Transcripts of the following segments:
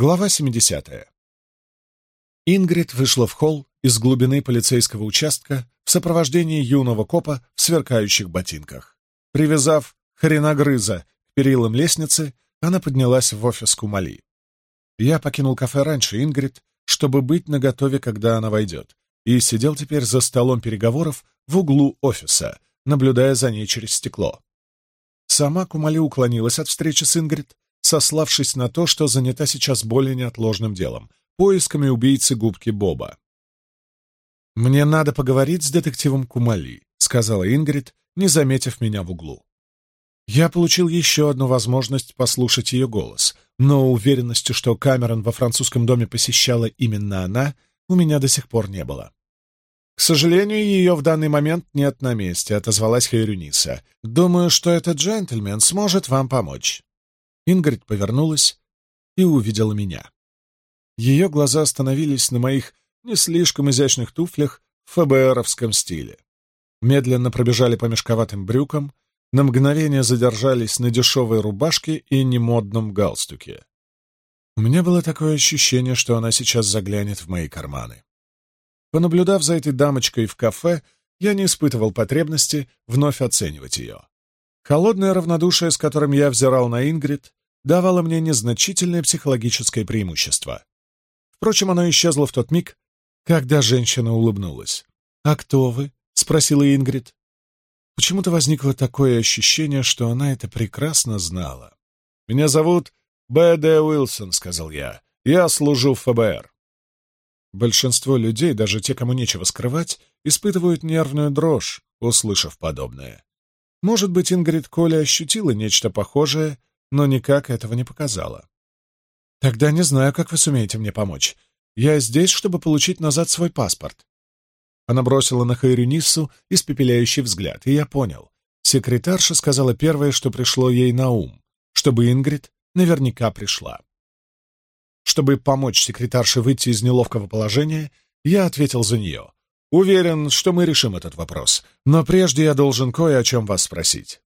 Глава 70. Ингрид вышла в холл из глубины полицейского участка в сопровождении юного копа в сверкающих ботинках. Привязав хреногрыза к перилам лестницы, она поднялась в офис Кумали. Я покинул кафе раньше Ингрид, чтобы быть наготове, когда она войдет, и сидел теперь за столом переговоров в углу офиса, наблюдая за ней через стекло. Сама Кумали уклонилась от встречи с Ингрид, сославшись на то, что занята сейчас более неотложным делом — поисками убийцы губки Боба. «Мне надо поговорить с детективом Кумали», — сказала Ингрид, не заметив меня в углу. Я получил еще одну возможность послушать ее голос, но уверенности, что Камерон во французском доме посещала именно она, у меня до сих пор не было. «К сожалению, ее в данный момент нет на месте», — отозвалась Хайрюниса. «Думаю, что этот джентльмен сможет вам помочь». Ингрид повернулась и увидела меня. Ее глаза остановились на моих не слишком изящных туфлях в ФБРовском стиле. Медленно пробежали по мешковатым брюкам, на мгновение задержались на дешевой рубашке и немодном галстуке. У меня было такое ощущение, что она сейчас заглянет в мои карманы. Понаблюдав за этой дамочкой в кафе, я не испытывал потребности вновь оценивать ее. Холодное равнодушие, с которым я взирал на Ингрид, давало мне незначительное психологическое преимущество. Впрочем, оно исчезло в тот миг, когда женщина улыбнулась. «А кто вы?» — спросила Ингрид. Почему-то возникло такое ощущение, что она это прекрасно знала. «Меня зовут Б.Д. Уилсон», — сказал я. «Я служу в ФБР». Большинство людей, даже те, кому нечего скрывать, испытывают нервную дрожь, услышав подобное. Может быть, Ингрид Коля ощутила нечто похожее но никак этого не показала. Тогда не знаю, как вы сумеете мне помочь. Я здесь, чтобы получить назад свой паспорт. Она бросила на Хайрюнису испепеляющий взгляд, и я понял. Секретарша сказала первое, что пришло ей на ум, чтобы Ингрид наверняка пришла. Чтобы помочь секретарше выйти из неловкого положения, я ответил за нее. Уверен, что мы решим этот вопрос, но прежде я должен кое о чем вас спросить.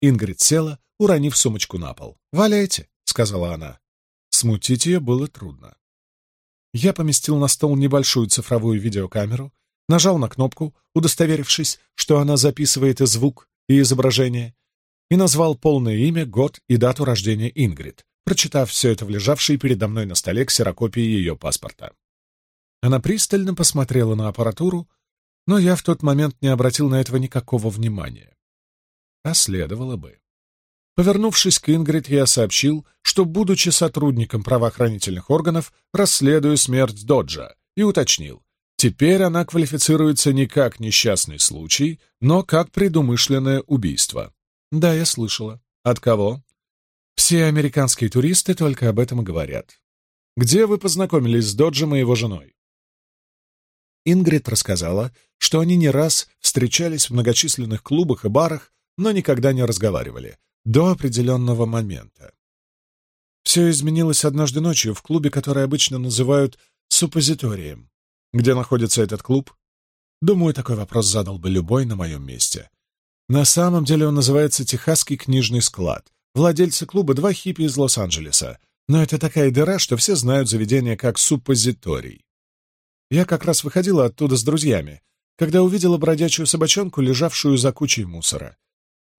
Ингрид села, уронив сумочку на пол. «Валяйте», — сказала она. Смутить ее было трудно. Я поместил на стол небольшую цифровую видеокамеру, нажал на кнопку, удостоверившись, что она записывает и звук, и изображение, и назвал полное имя, год и дату рождения Ингрид, прочитав все это в лежавшей передо мной на столе ксерокопии ее паспорта. Она пристально посмотрела на аппаратуру, но я в тот момент не обратил на этого никакого внимания а следовало бы. Повернувшись к Ингрид, я сообщил, что, будучи сотрудником правоохранительных органов, расследую смерть Доджа, и уточнил, теперь она квалифицируется не как несчастный случай, но как предумышленное убийство. Да, я слышала. От кого? Все американские туристы только об этом и говорят. Где вы познакомились с Доджем и его женой? Ингрид рассказала, что они не раз встречались в многочисленных клубах и барах, но никогда не разговаривали до определенного момента. Все изменилось однажды ночью в клубе, который обычно называют «суппозиторием». Где находится этот клуб? Думаю, такой вопрос задал бы любой на моем месте. На самом деле он называется «Техасский книжный склад». Владельцы клуба — два хиппи из Лос-Анджелеса. Но это такая дыра, что все знают заведение как «суппозиторий». Я как раз выходила оттуда с друзьями, когда увидела бродячую собачонку, лежавшую за кучей мусора.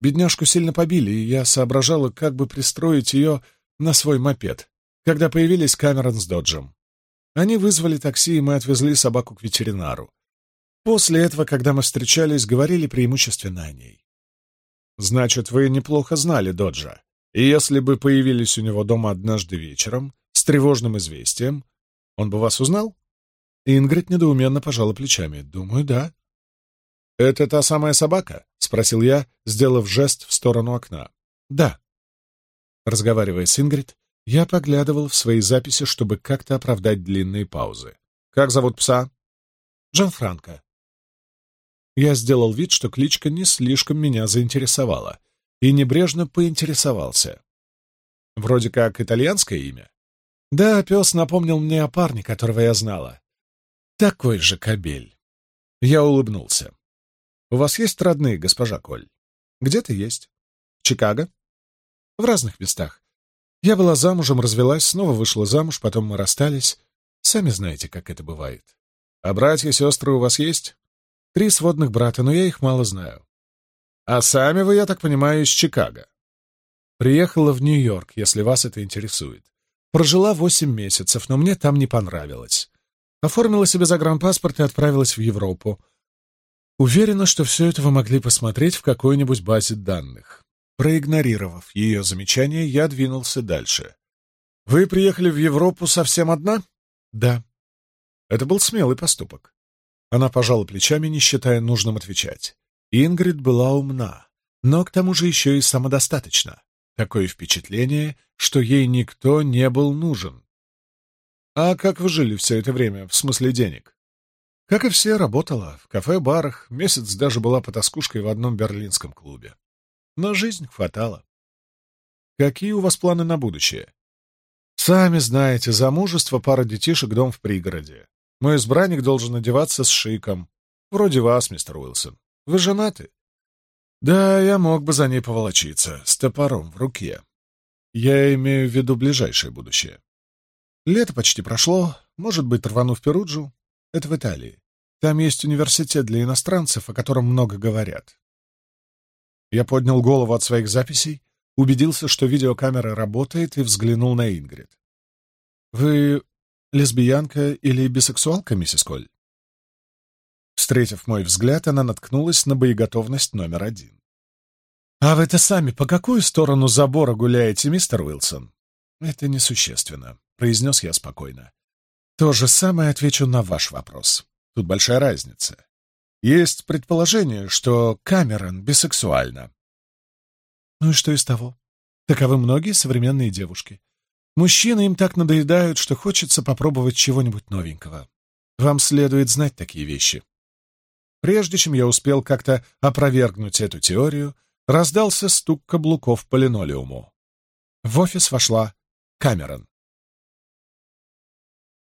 Бедняжку сильно побили, и я соображала, как бы пристроить ее на свой мопед, когда появились Камерон с Доджем. Они вызвали такси, и мы отвезли собаку к ветеринару. После этого, когда мы встречались, говорили преимущественно о ней. «Значит, вы неплохо знали Доджа, и если бы появились у него дома однажды вечером с тревожным известием, он бы вас узнал?» Ингрид недоуменно пожала плечами. «Думаю, да. «Это та самая собака?» — спросил я, сделав жест в сторону окна. «Да». Разговаривая с Ингрид, я поглядывал в свои записи, чтобы как-то оправдать длинные паузы. «Как зовут пса?» Джан Франко. Я сделал вид, что кличка не слишком меня заинтересовала, и небрежно поинтересовался. «Вроде как итальянское имя?» «Да, пес напомнил мне о парне, которого я знала. Такой же кобель». Я улыбнулся. У вас есть родные, госпожа Коль? Где ты есть. Чикаго? В разных местах. Я была замужем, развелась, снова вышла замуж, потом мы расстались. Сами знаете, как это бывает. А братья, сестры у вас есть? Три сводных брата, но я их мало знаю. А сами вы, я так понимаю, из Чикаго. Приехала в Нью-Йорк, если вас это интересует. Прожила восемь месяцев, но мне там не понравилось. Оформила себе загранпаспорт и отправилась в Европу. Уверена, что все это вы могли посмотреть в какой-нибудь базе данных. Проигнорировав ее замечание, я двинулся дальше. Вы приехали в Европу совсем одна? Да. Это был смелый поступок. Она пожала плечами, не считая нужным отвечать. Ингрид была умна, но к тому же еще и самодостаточна. Такое впечатление, что ей никто не был нужен. А как вы жили все это время, в смысле денег? Как и все, работала в кафе-барах, месяц даже была потаскушкой в одном берлинском клубе. На жизнь хватало. Какие у вас планы на будущее? Сами знаете, замужество, пара детишек, дом в пригороде. Мой избранник должен одеваться с шиком. Вроде вас, мистер Уилсон. Вы женаты? Да, я мог бы за ней поволочиться, с топором в руке. Я имею в виду ближайшее будущее. Лето почти прошло, может быть, рвану в Перуджу, это в Италии. Там есть университет для иностранцев, о котором много говорят. Я поднял голову от своих записей, убедился, что видеокамера работает, и взглянул на Ингрид. «Вы лесбиянка или бисексуалка, миссис Коль?» Встретив мой взгляд, она наткнулась на боеготовность номер один. «А вы-то сами по какую сторону забора гуляете, мистер Уилсон?» «Это несущественно», — произнес я спокойно. То же самое отвечу на ваш вопрос. Тут большая разница. Есть предположение, что Камерон бисексуальна. Ну и что из того? Таковы многие современные девушки. Мужчины им так надоедают, что хочется попробовать чего-нибудь новенького. Вам следует знать такие вещи. Прежде чем я успел как-то опровергнуть эту теорию, раздался стук каблуков по линолеуму. В офис вошла Камерон.